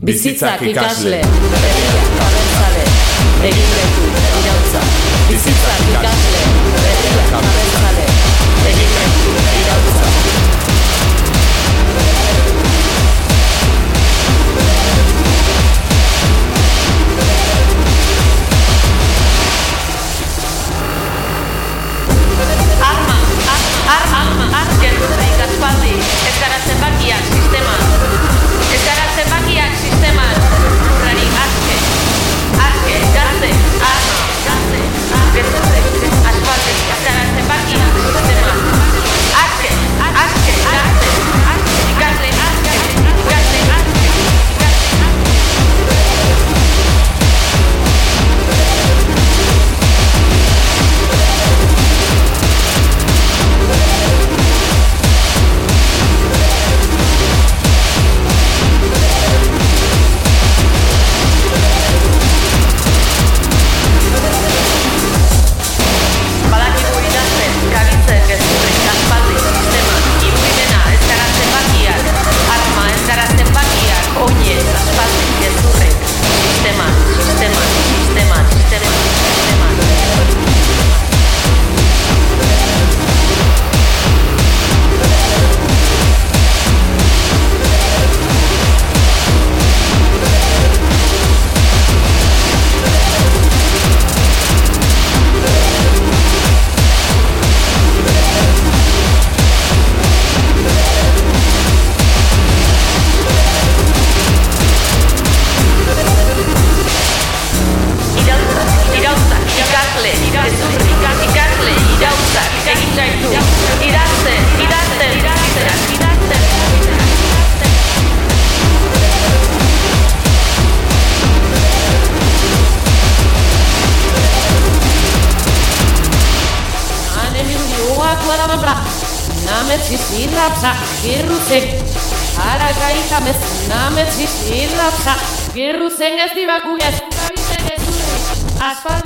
Bizitzak ikasle, herriak abertzale, egin leku, irautza. Bizitzak ikasle, herriak abertzale, egin leku, irautza. Arma, arma, arma, arma, gertuzik aspaldi, ez gara zenbakiak sisteman. Anemiluak wadababla, namet sisilapsa, girruzen, aragaita mez, namet sisilapsa, girruzen ez dibaku ez, gabiten ez urri, aspaldi